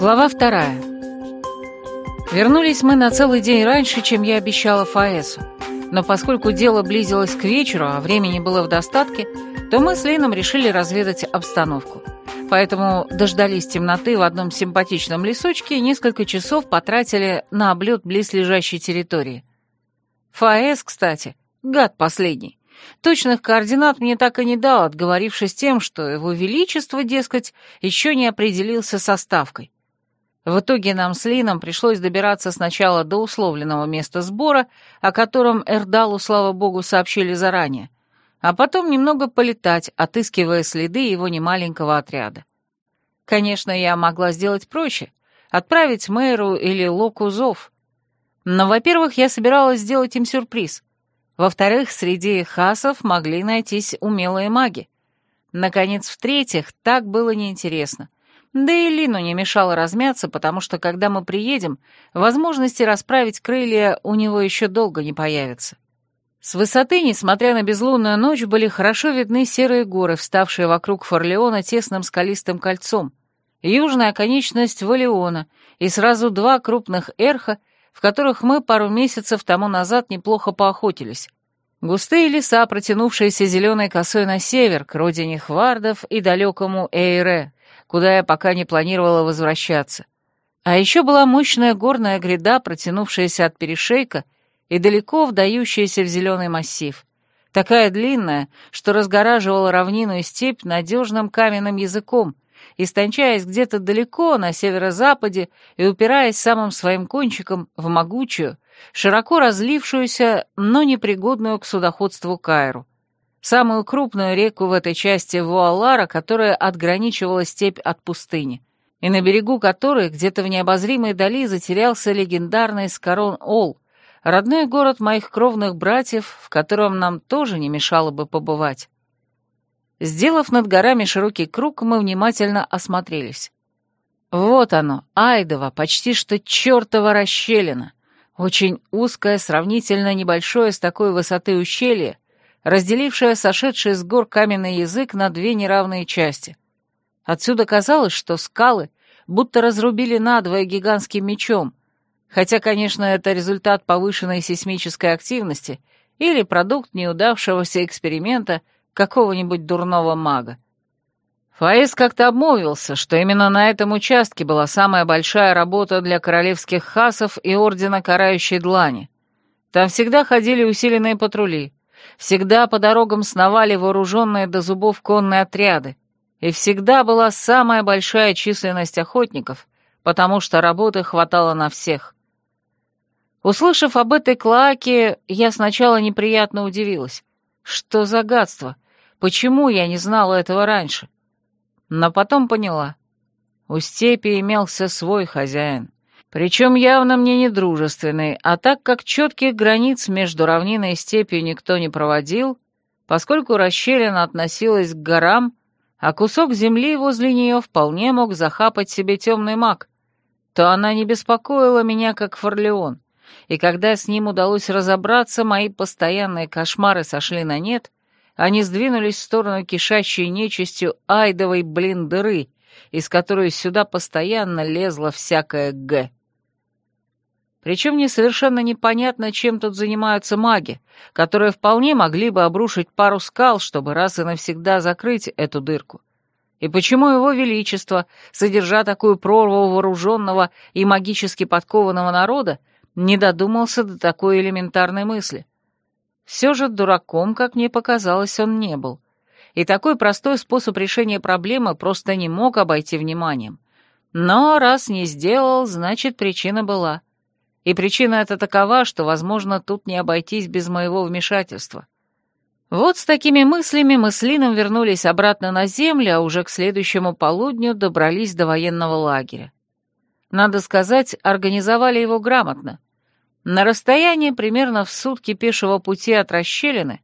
Глава вторая. Вернулись мы на целый день раньше, чем я обещала Фаэсу. Но поскольку дело близилось к вечеру, а времени было в достатке, то мы с Лином решили разведать обстановку. Поэтому дождались темноты в одном симпатичном лесочке и несколько часов потратили на облет близлежащей территории. Фаэс, кстати, гад последний. Точных координат мне так и не дал, отговорившись тем, что его величество, дескать, еще не определился со ставкой. В итоге нам с Лином пришлось добираться сначала до условленного места сбора, о котором Эрдалу, слава богу, сообщили заранее, а потом немного полетать, отыскивая следы его немаленького отряда. Конечно, я могла сделать проще — отправить мэру или Локу зов. Но, во-первых, я собиралась сделать им сюрприз. Во-вторых, среди хасов могли найтись умелые маги. Наконец, в-третьих, так было неинтересно — да и Лину не мешало размяться, потому что, когда мы приедем, возможности расправить крылья у него еще долго не появятся. С высоты, несмотря на безлунную ночь, были хорошо видны серые горы, вставшие вокруг Форлеона тесным скалистым кольцом, южная оконечность Валиона и сразу два крупных эрха, в которых мы пару месяцев тому назад неплохо поохотились. Густые леса, протянувшиеся зеленой косой на север, к родине Хвардов и далекому Эйре, куда я пока не планировала возвращаться. А еще была мощная горная гряда, протянувшаяся от перешейка и далеко вдающаяся в зеленый массив. Такая длинная, что разгораживала равнину и степь надежным каменным языком, истончаясь где-то далеко на северо-западе и упираясь самым своим кончиком в могучую, широко разлившуюся, но непригодную к судоходству Кайру самую крупную реку в этой части Вуалара, которая отграничивала степь от пустыни, и на берегу которой, где-то в необозримой дали, затерялся легендарный Скорон-Ол, родной город моих кровных братьев, в котором нам тоже не мешало бы побывать. Сделав над горами широкий круг, мы внимательно осмотрелись. Вот оно, Айдово, почти что чертова расщелина. Очень узкое, сравнительно небольшое с такой высоты ущелье, разделившая сошедший с гор каменный язык на две неравные части. Отсюда казалось, что скалы будто разрубили надвое гигантским мечом, хотя, конечно, это результат повышенной сейсмической активности или продукт неудавшегося эксперимента какого-нибудь дурного мага. Фаис как-то обмолвился, что именно на этом участке была самая большая работа для королевских хасов и Ордена Карающей Длани. Там всегда ходили усиленные патрули, Всегда по дорогам сновали вооруженные до зубов конные отряды, и всегда была самая большая численность охотников, потому что работы хватало на всех. Услышав об этой клаке, я сначала неприятно удивилась. Что за гадство? Почему я не знала этого раньше? Но потом поняла. У степи имелся свой хозяин. Причем явно мне не дружественный, а так как четких границ между равниной и степью никто не проводил, поскольку расщелина относилась к горам, а кусок земли возле нее вполне мог захапать себе темный маг, то она не беспокоила меня, как Форлеон, и когда с ним удалось разобраться, мои постоянные кошмары сошли на нет, они сдвинулись в сторону кишащей нечистью айдовой блин дыры, из которой сюда постоянно лезла всякая г. Причем мне совершенно непонятно, чем тут занимаются маги, которые вполне могли бы обрушить пару скал, чтобы раз и навсегда закрыть эту дырку. И почему его величество, содержа такую прорву вооруженного и магически подкованного народа, не додумался до такой элементарной мысли? Все же дураком, как мне показалось, он не был. И такой простой способ решения проблемы просто не мог обойти вниманием. Но раз не сделал, значит, причина была — и причина эта такова, что, возможно, тут не обойтись без моего вмешательства. Вот с такими мыслями мы с Лином вернулись обратно на землю, а уже к следующему полудню добрались до военного лагеря. Надо сказать, организовали его грамотно. На расстоянии примерно в сутки пешего пути от расщелины,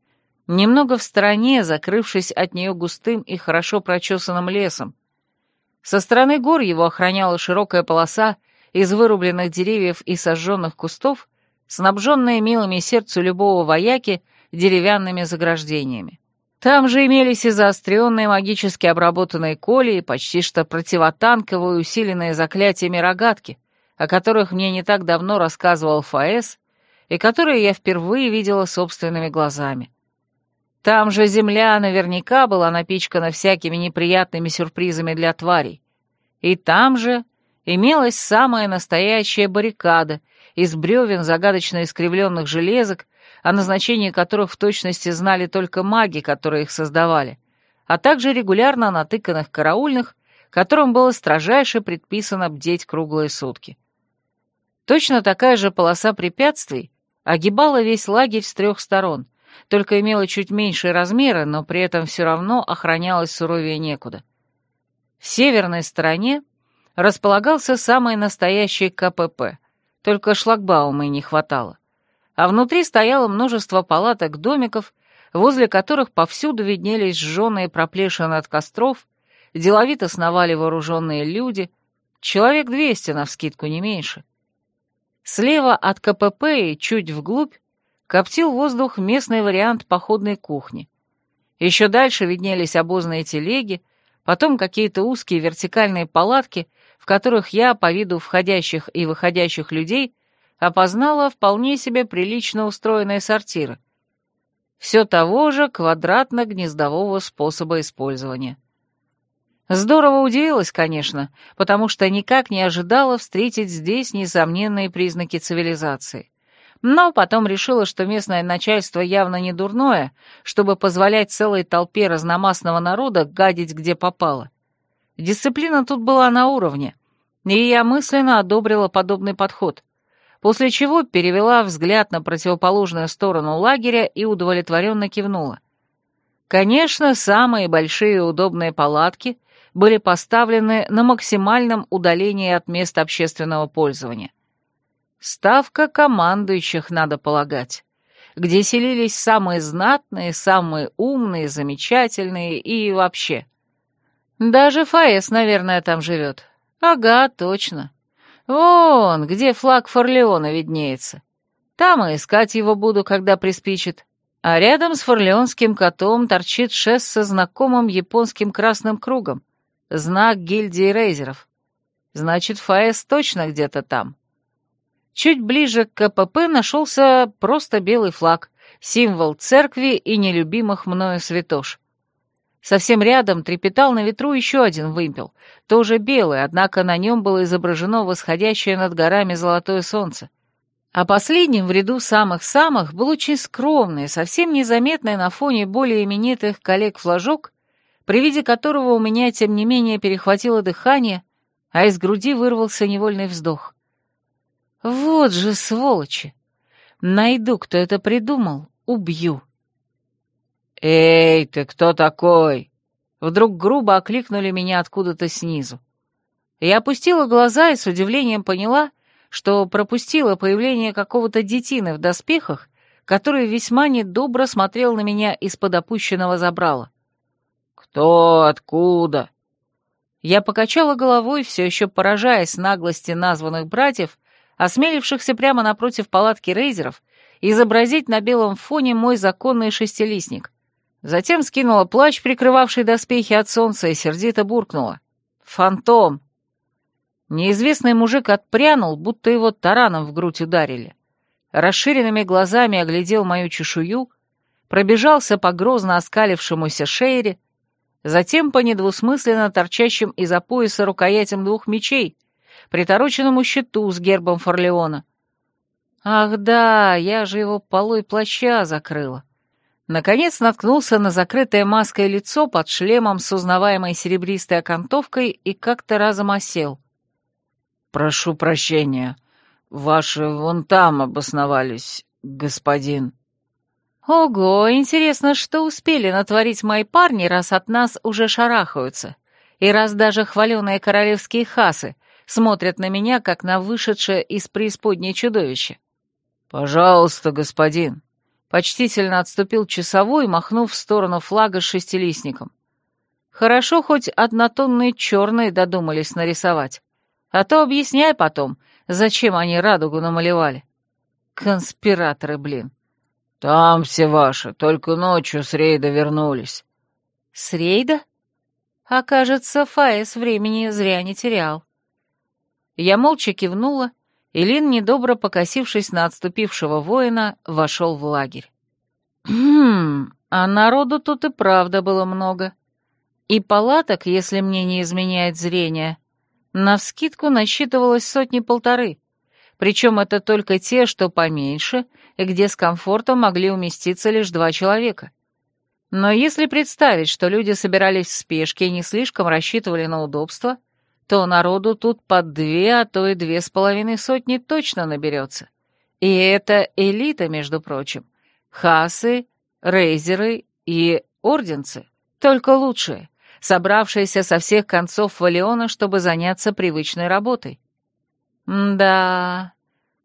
немного в стороне, закрывшись от нее густым и хорошо прочесанным лесом. Со стороны гор его охраняла широкая полоса из вырубленных деревьев и сожженных кустов, снабженные милыми сердцу любого вояки деревянными заграждениями. Там же имелись и заостренные магически обработанные коли, почти что противотанковые усиленные заклятиями рогатки, о которых мне не так давно рассказывал Фаэс, и которые я впервые видела собственными глазами. Там же земля наверняка была напичкана всякими неприятными сюрпризами для тварей. И там же имелась самая настоящая баррикада из бревен загадочно искривленных железок, о назначении которых в точности знали только маги, которые их создавали, а также регулярно натыканных караульных, которым было строжайше предписано бдеть круглые сутки. Точно такая же полоса препятствий огибала весь лагерь с трех сторон, только имела чуть меньшие размеры, но при этом все равно охранялась суровее некуда. В северной стороне располагался самый настоящий КПП, только шлагбаума и не хватало а внутри стояло множество палаток-домиков, возле которых повсюду виднелись сжженные проплешины от костров, деловито сновали вооруженные люди, человек двести навскидку не меньше. Слева от КПП и чуть вглубь коптил воздух местный вариант походной кухни. Еще дальше виднелись обозные телеги, потом какие-то узкие вертикальные палатки, которых я, по виду входящих и выходящих людей, опознала вполне себе прилично устроенные сортиры. Все того же квадратно-гнездового способа использования. Здорово удивилась, конечно, потому что никак не ожидала встретить здесь несомненные признаки цивилизации. Но потом решила, что местное начальство явно не дурное, чтобы позволять целой толпе разномастного народа гадить где попало. Дисциплина тут была на уровне, и я мысленно одобрила подобный подход после чего перевела взгляд на противоположную сторону лагеря и удовлетворенно кивнула. Конечно, самые большие удобные палатки были поставлены на максимальном удалении от мест общественного пользования. Ставка командующих, надо полагать, где селились самые знатные, самые умные, замечательные и вообще. Даже Фаэс, наверное, там живет. Ага, точно. Вон, где флаг Форлеона виднеется. Там и искать его буду, когда приспичит. А рядом с форлеонским котом торчит шест со знакомым японским красным кругом. Знак гильдии рейзеров. Значит, Фаэс точно где-то там. Чуть ближе к КПП нашелся просто белый флаг, символ церкви и нелюбимых мною святош. Совсем рядом трепетал на ветру еще один вымпел, тоже белый, однако на нем было изображено восходящее над горами золотое солнце. А последним в ряду самых-самых был очень скромный, совсем незаметный на фоне более именитых коллег флажок, при виде которого у меня, тем не менее, перехватило дыхание, а из груди вырвался невольный вздох. Вот же сволочи! Найду, кто это придумал, убью. «Эй, ты кто такой?» Вдруг грубо окликнули меня откуда-то снизу. Я опустила глаза и с удивлением поняла, что пропустила появление какого-то детины в доспехах, который весьма недобро смотрел на меня из-под опущенного забрала. «Кто? Откуда?» Я покачала головой, все еще поражаясь наглости названных братьев, осмелившихся прямо напротив палатки рейзеров, изобразить на белом фоне мой законный шестилистник. Затем скинула плащ, прикрывавший доспехи от солнца, и сердито буркнула. «Фантом!» Неизвестный мужик отпрянул, будто его тараном в грудь ударили. Расширенными глазами оглядел мою чешую, пробежался по грозно оскалившемуся шейре, затем по недвусмысленно торчащим из-за пояса рукоятям двух мечей, притороченному щиту с гербом Форлеона. Ах да, я же его полой плаща закрыла. Наконец наткнулся на закрытое маской лицо под шлемом с узнаваемой серебристой окантовкой и как-то разом осел. «Прошу прощения, ваши вон там обосновались, господин». «Ого, интересно, что успели натворить мои парни, раз от нас уже шарахаются, и раз даже хваленые королевские хасы смотрят на меня, как на вышедшее из преисподней чудовище». «Пожалуйста, господин», Почтительно отступил часовой, махнув в сторону флага с шестилистником. Хорошо, хоть однотонные черные додумались нарисовать. А то объясняй потом, зачем они радугу намалевали. Конспираторы, блин. «Там все ваши, только ночью с рейда вернулись». «С рейда?» А кажется, Фаэс времени зря не терял. Я молча кивнула, и Лин, недобро покосившись на отступившего воина, вошел в лагерь. «Хм, а народу тут и правда было много. И палаток, если мне не изменяет зрение, навскидку насчитывалось сотни-полторы, причем это только те, что поменьше, и где с комфортом могли уместиться лишь два человека. Но если представить, что люди собирались в спешке и не слишком рассчитывали на удобство, то народу тут под две, а то и две с половиной сотни точно наберется. И это элита, между прочим. Хасы, рейзеры и орденцы, только лучшие, собравшиеся со всех концов Валиона, чтобы заняться привычной работой. да,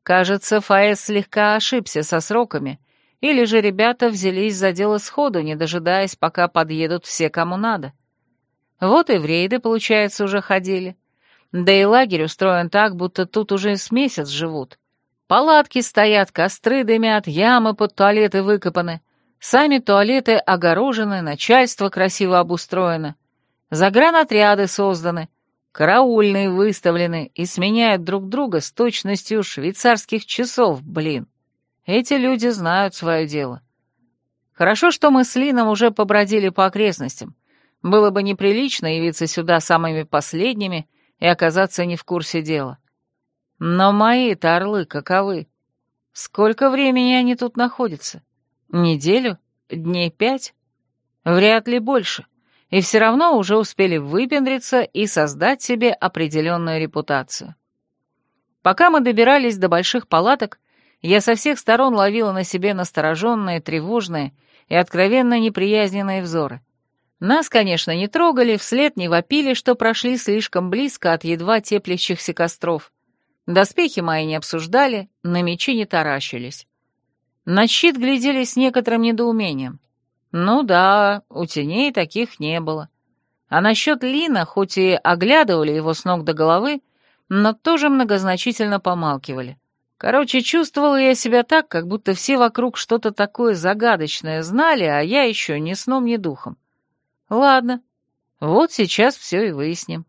кажется, Фаэс слегка ошибся со сроками, или же ребята взялись за дело сходу, не дожидаясь, пока подъедут все, кому надо. Вот и в рейды, получается, уже ходили. Да и лагерь устроен так, будто тут уже с месяц живут. Палатки стоят, костры дымят, ямы под туалеты выкопаны. Сами туалеты огорожены, начальство красиво обустроено. Загранотряды созданы, караульные выставлены и сменяют друг друга с точностью швейцарских часов, блин. Эти люди знают свое дело. Хорошо, что мы с Лином уже побродили по окрестностям. Было бы неприлично явиться сюда самыми последними и оказаться не в курсе дела. Но мои-то орлы каковы? Сколько времени они тут находятся? Неделю? Дней пять? Вряд ли больше. И все равно уже успели выпендриться и создать себе определенную репутацию. Пока мы добирались до больших палаток, я со всех сторон ловила на себе настороженные, тревожные и откровенно неприязненные взоры. Нас, конечно, не трогали, вслед не вопили, что прошли слишком близко от едва теплящихся костров. Доспехи мои не обсуждали, на мечи не таращились. На щит глядели с некоторым недоумением. Ну да, у теней таких не было. А насчет Лина, хоть и оглядывали его с ног до головы, но тоже многозначительно помалкивали. Короче, чувствовала я себя так, как будто все вокруг что-то такое загадочное знали, а я еще ни сном, ни духом. Ладно, вот сейчас все и выясним.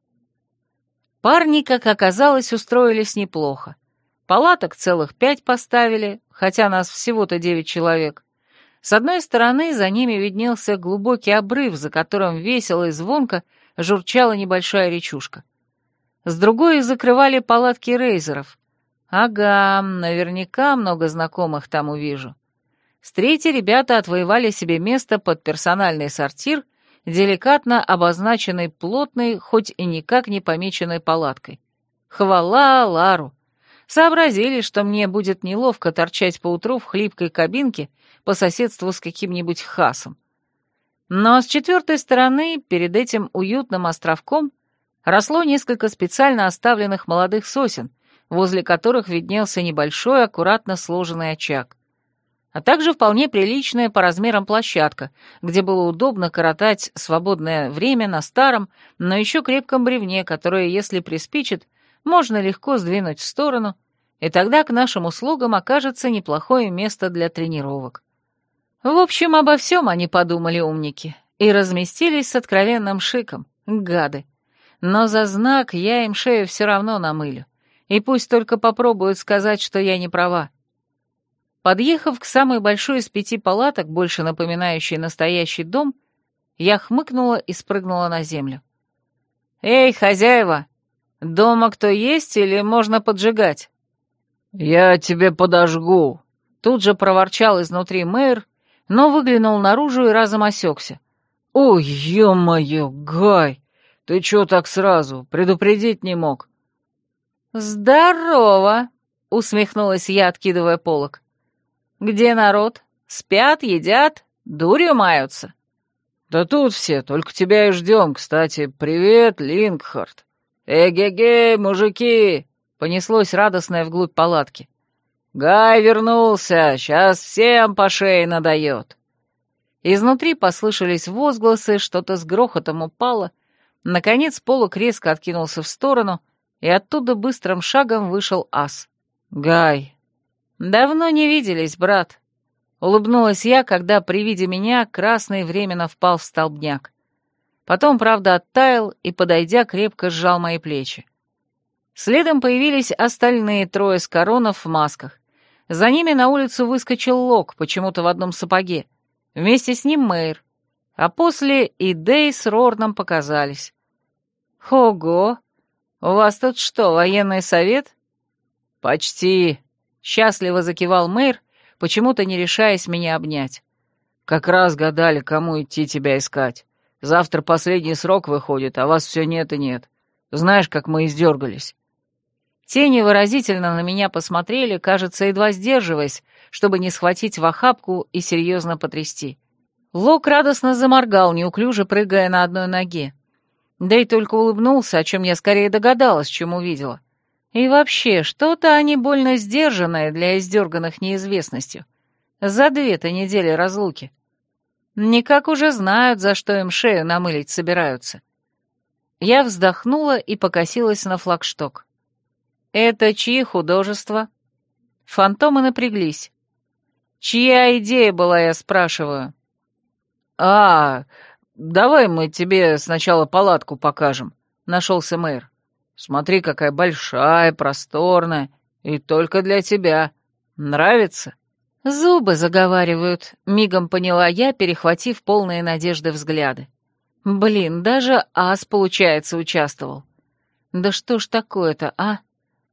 Парни, как оказалось, устроились неплохо. Палаток целых пять поставили, хотя нас всего-то девять человек. С одной стороны за ними виднелся глубокий обрыв, за которым весело и звонко журчала небольшая речушка. С другой закрывали палатки рейзеров, Ага, наверняка много знакомых там увижу. С третьей ребята отвоевали себе место под персональный сортир, деликатно обозначенный плотной, хоть и никак не помеченной палаткой. Хвала Лару! Сообразили, что мне будет неловко торчать поутру в хлипкой кабинке по соседству с каким-нибудь хасом. Но с четвертой стороны, перед этим уютным островком, росло несколько специально оставленных молодых сосен — возле которых виднелся небольшой, аккуратно сложенный очаг. А также вполне приличная по размерам площадка, где было удобно коротать свободное время на старом, но еще крепком бревне, которое, если приспичит, можно легко сдвинуть в сторону, и тогда к нашим услугам окажется неплохое место для тренировок. В общем, обо всем они подумали умники и разместились с откровенным шиком, гады. Но за знак я им шею все равно намылю и пусть только попробуют сказать, что я не права. Подъехав к самой большой из пяти палаток, больше напоминающей настоящий дом, я хмыкнула и спрыгнула на землю. «Эй, хозяева, дома кто есть или можно поджигать?» «Я тебе подожгу», — тут же проворчал изнутри мэр, но выглянул наружу и разом осекся. «Ой, ё-моё, Гай, ты чё так сразу, предупредить не мог?» «Здорово!» — усмехнулась я, откидывая полок. «Где народ? Спят, едят, дурью маются?» «Да тут все, только тебя и ждем. Кстати, привет, Лингхард!» «Эге-ге, мужики!» — понеслось радостное вглубь палатки. «Гай вернулся! Сейчас всем по шее надает!» Изнутри послышались возгласы, что-то с грохотом упало. Наконец полок резко откинулся в сторону — и оттуда быстрым шагом вышел ас. «Гай, давно не виделись, брат. Улыбнулась я, когда при виде меня красный временно впал в столбняк. Потом, правда, оттаял и, подойдя, крепко сжал мои плечи. Следом появились остальные трое с коронов в масках. За ними на улицу выскочил Лок, почему-то в одном сапоге. Вместе с ним Мэйр. А после и Дэй с Рорном показались. «Ого! У вас тут что, военный совет?» «Почти!» — счастливо закивал Мэйр, почему-то не решаясь меня обнять. «Как раз гадали, кому идти тебя искать. Завтра последний срок выходит, а вас все нет и нет. Знаешь, как мы издергались». Тени выразительно на меня посмотрели, кажется, едва сдерживаясь, чтобы не схватить в охапку и серьезно потрясти. Лок радостно заморгал, неуклюже прыгая на одной ноге. Да и только улыбнулся, о чем я скорее догадалась, чем увидела. И вообще, что-то они больно сдержанное для издерганных неизвестностью. За две-то недели разлуки. Никак уже знают, за что им шею намылить собираются. Я вздохнула и покосилась на флагшток. «Это чьи художества?» Фантомы напряглись. «Чья идея была, я спрашиваю?» «А, давай мы тебе сначала палатку покажем», — нашелся мэр. Смотри, какая большая, просторная, и только для тебя. Нравится?» «Зубы заговаривают», — мигом поняла я, перехватив полные надежды взгляды. «Блин, даже ас, получается, участвовал. Да что ж такое-то, а?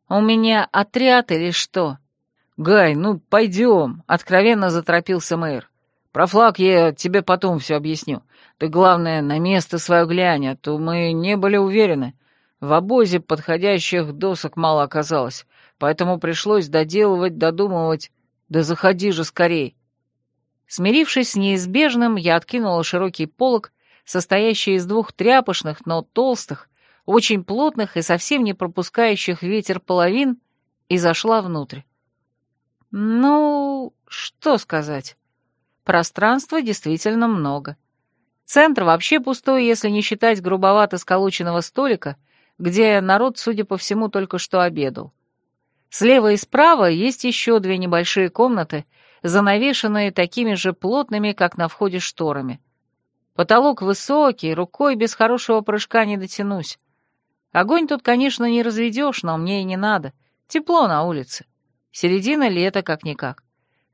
У меня отряд или что?» «Гай, ну пойдем», — откровенно заторопился мэр. «Про флаг я тебе потом все объясню. Ты, главное, на место свое глянь, а то мы не были уверены, в обозе подходящих досок мало оказалось, поэтому пришлось доделывать, додумывать. Да заходи же скорей. Смирившись с неизбежным, я откинула широкий полог, состоящий из двух тряпочных, но толстых, очень плотных и совсем не пропускающих ветер половин, и зашла внутрь. Ну, что сказать. Пространства действительно много. Центр вообще пустой, если не считать грубовато сколоченного столика — где народ, судя по всему, только что обедал. Слева и справа есть еще две небольшие комнаты, занавешенные такими же плотными, как на входе шторами. Потолок высокий, рукой без хорошего прыжка не дотянусь. Огонь тут, конечно, не разведешь, но мне и не надо. Тепло на улице. Середина лета как-никак.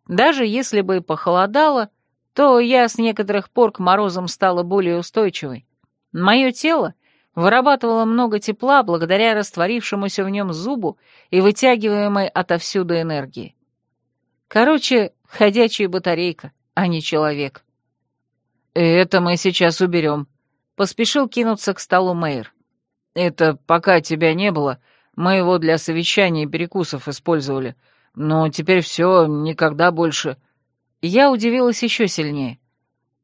Даже если бы и похолодало, то я с некоторых пор к морозам стала более устойчивой. Мое тело вырабатывала много тепла благодаря растворившемуся в нем зубу и вытягиваемой отовсюду энергии. Короче, ходячая батарейка, а не человек. «Это мы сейчас уберем», — поспешил кинуться к столу Мэйр. «Это пока тебя не было, мы его для совещаний и перекусов использовали, но теперь все, никогда больше...» Я удивилась еще сильнее.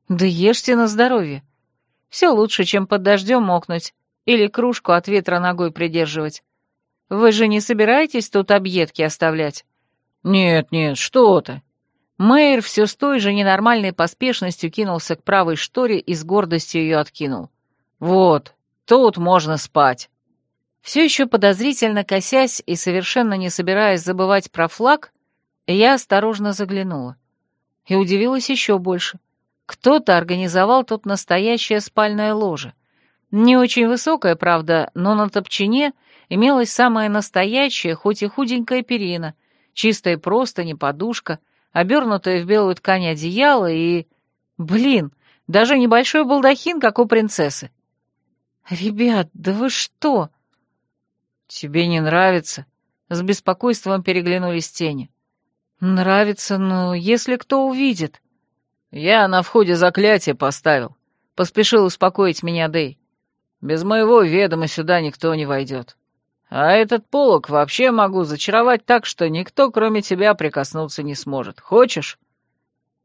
«Да ешьте на здоровье. Все лучше, чем под дождем мокнуть, или кружку от ветра ногой придерживать. Вы же не собираетесь тут объедки оставлять? Нет, нет, что ты. Мэйр все с той же ненормальной поспешностью кинулся к правой шторе и с гордостью ее откинул. Вот, тут можно спать. Все еще подозрительно косясь и совершенно не собираясь забывать про флаг, я осторожно заглянула. И удивилась еще больше. Кто-то организовал тут настоящее спальное ложе. Не очень высокая, правда, но на топчине имелась самая настоящая, хоть и худенькая перина, чистая простыня, подушка, обернутая в белую ткань одеяло и... Блин, даже небольшой балдахин, как у принцессы. «Ребят, да вы что?» «Тебе не нравится?» С беспокойством переглянулись тени. «Нравится, но если кто увидит...» «Я на входе заклятие поставил», — поспешил успокоить меня Дэй. Без моего ведома сюда никто не войдет. А этот полог вообще могу зачаровать так, что никто, кроме тебя, прикоснуться не сможет. Хочешь?»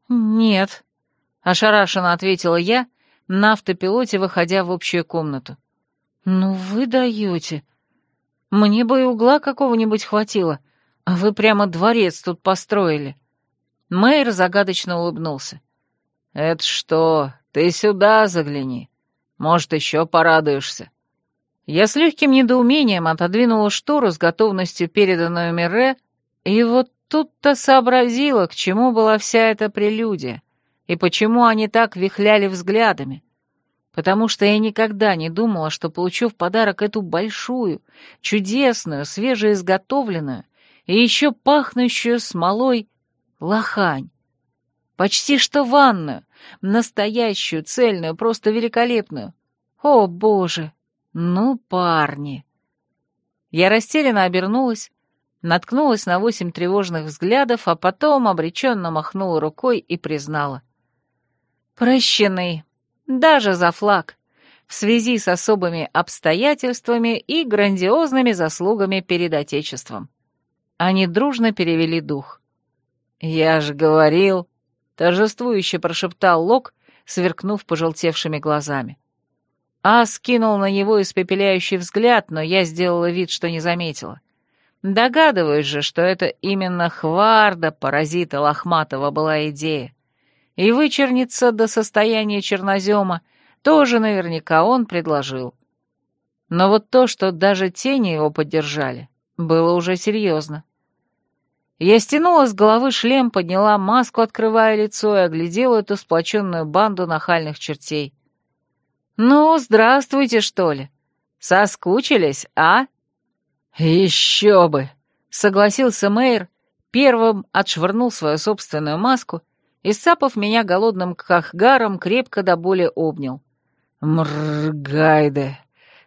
«Нет», — ошарашенно ответила я, на автопилоте выходя в общую комнату. «Ну вы даете. Мне бы и угла какого-нибудь хватило, а вы прямо дворец тут построили». Мэйр загадочно улыбнулся. «Это что, ты сюда загляни. Может, еще порадуешься». Я с легким недоумением отодвинула штору с готовностью, переданную Мирре, и вот тут-то сообразила, к чему была вся эта прелюдия, и почему они так вихляли взглядами. Потому что я никогда не думала, что получу в подарок эту большую, чудесную, свежеизготовленную и еще пахнущую смолой лохань. Почти что ванную, настоящую, цельную, просто великолепную. О, боже! Ну, парни! Я растерянно обернулась, наткнулась на восемь тревожных взглядов, а потом обреченно махнула рукой и признала. Прощены, даже за флаг, в связи с особыми обстоятельствами и грандиозными заслугами перед Отечеством. Они дружно перевели дух. «Я же говорил!» — торжествующе прошептал Лок, сверкнув пожелтевшими глазами. А скинул на него испепеляющий взгляд, но я сделала вид, что не заметила. Догадываюсь же, что это именно Хварда, паразита Лохматова, была идея. И вычерниться до состояния чернозема тоже наверняка он предложил. Но вот то, что даже тени его поддержали, было уже серьезно. Я стянула с головы шлем, подняла маску, открывая лицо, и оглядела эту сплоченную банду нахальных чертей. «Ну, здравствуйте, что ли? Соскучились, а?» «Еще бы!» — согласился Мэйр, первым отшвырнул свою собственную маску и, сцапав меня голодным кахгаром, крепко до боли обнял. «Мррр, Гайде,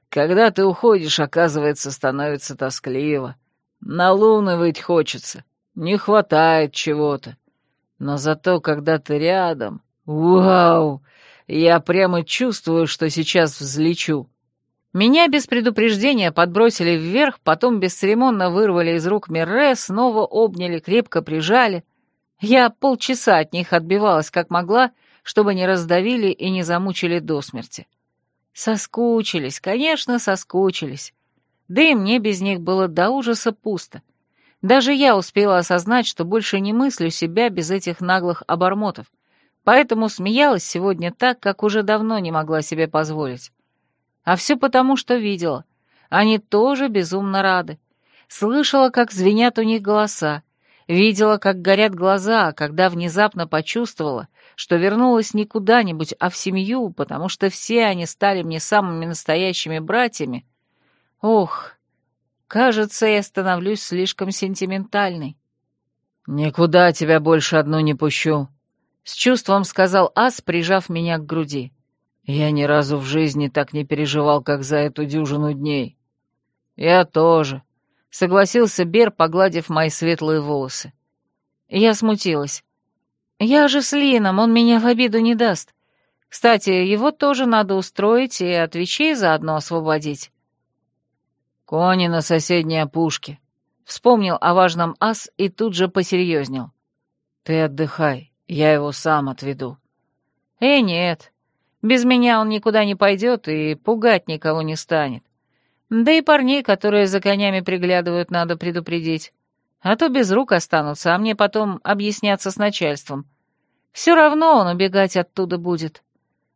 когда ты уходишь, оказывается, становится тоскливо. На луны выть хочется, не хватает чего-то. Но зато, когда ты рядом... Вау! Я прямо чувствую, что сейчас взлечу». Меня без предупреждения подбросили вверх, потом бесцеремонно вырвали из рук Мирре, снова обняли, крепко прижали. Я полчаса от них отбивалась как могла, чтобы не раздавили и не замучили до смерти. Соскучились, конечно, соскучились. Да и мне без них было до ужаса пусто. Даже я успела осознать, что больше не мыслю себя без этих наглых обормотов, поэтому смеялась сегодня так, как уже давно не могла себе позволить. А все потому, что видела. Они тоже безумно рады. Слышала, как звенят у них голоса. Видела, как горят глаза, когда внезапно почувствовала, что вернулась не куда-нибудь, а в семью, потому что все они стали мне самыми настоящими братьями. Ох, кажется, я становлюсь слишком сентиментальной. «Никуда тебя больше одну не пущу», — с чувством сказал Ас, прижав меня к груди. Я ни разу в жизни так не переживал, как за эту дюжину дней. Я тоже, — согласился Бер, погладив мои светлые волосы. Я смутилась. Я же с Лином, он меня в обиду не даст. Кстати, его тоже надо устроить и от вещей заодно освободить. Кони на соседней опушке. Вспомнил о важном ас и тут же посерьезнел. Ты отдыхай, я его сам отведу. Э, нет, без меня он никуда не пойдет и пугать никого не станет. Да и парней, которые за конями приглядывают, надо предупредить. А то без рук останутся, а мне потом объясняться с начальством. Все равно он убегать оттуда будет.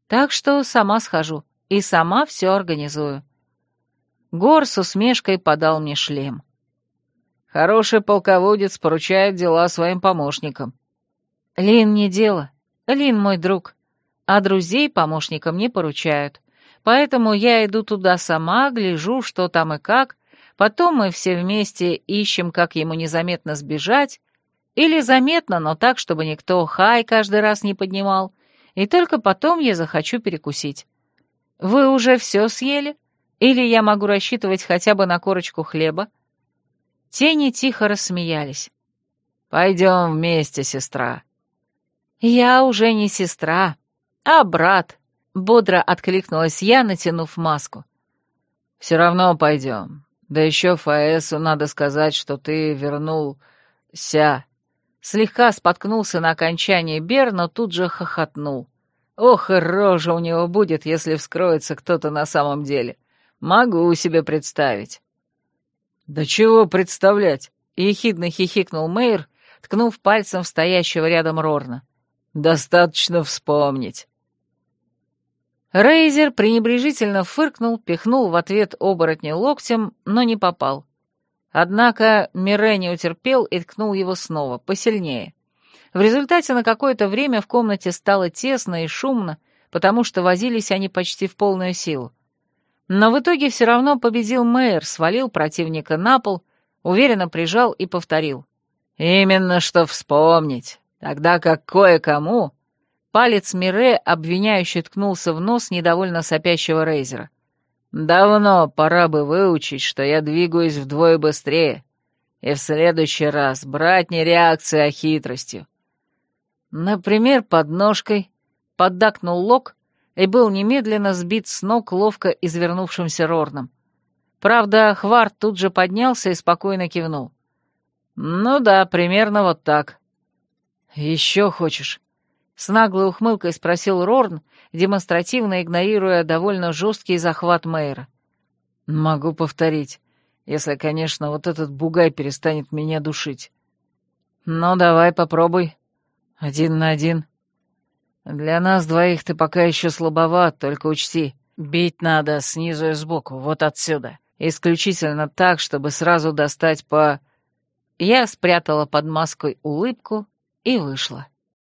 Так что сама схожу и сама все организую. Гор с усмешкой подал мне шлем. Хороший полководец поручает дела своим помощникам. Лин не дело. Лин мой друг а друзей помощникам не поручают. Поэтому я иду туда сама, гляжу, что там и как, потом мы все вместе ищем, как ему незаметно сбежать, или заметно, но так, чтобы никто хай каждый раз не поднимал, и только потом я захочу перекусить. Вы уже все съели? Или я могу рассчитывать хотя бы на корочку хлеба? Тени тихо рассмеялись. «Пойдем вместе, сестра». «Я уже не сестра», «А, брат!» — бодро откликнулась я, натянув маску. «Все равно пойдем. Да еще Фаэсу надо сказать, что ты вернул... ся...» Слегка споткнулся на окончании Бер, но тут же хохотнул. «Ох, и рожа у него будет, если вскроется кто-то на самом деле. Могу себе представить». «Да чего представлять?» — ехидно хихикнул Мэйр, ткнув пальцем в стоящего рядом Рорна. «Достаточно вспомнить». Рейзер пренебрежительно фыркнул, пихнул в ответ оборотня локтем, но не попал. Однако Мире не утерпел и ткнул его снова, посильнее. В результате на какое-то время в комнате стало тесно и шумно, потому что возились они почти в полную силу. Но в итоге все равно победил мэр, свалил противника на пол, уверенно прижал и повторил. «Именно что вспомнить, тогда как кое-кому...» Палец Мире обвиняюще ткнулся в нос недовольно сопящего Рейзера. «Давно пора бы выучить, что я двигаюсь вдвое быстрее, и в следующий раз брать не реакцией, а хитростью. Например, подножкой, поддакнул Лок и был немедленно сбит с ног ловко извернувшимся Рорном. Правда, Хварт тут же поднялся и спокойно кивнул. «Ну да, примерно вот так». «Еще хочешь?» С наглой ухмылкой спросил Рорн, демонстративно игнорируя довольно жесткий захват Мэйра. «Могу повторить, если, конечно, вот этот бугай перестанет меня душить». «Ну, давай попробуй», один на один. Для нас двоих ты пока еще слабоват, только учти. Бить надо снизу и сбоку, вот отсюда. Исключительно так, чтобы сразу достать по... Я спрятала под маской улыбку и вышла.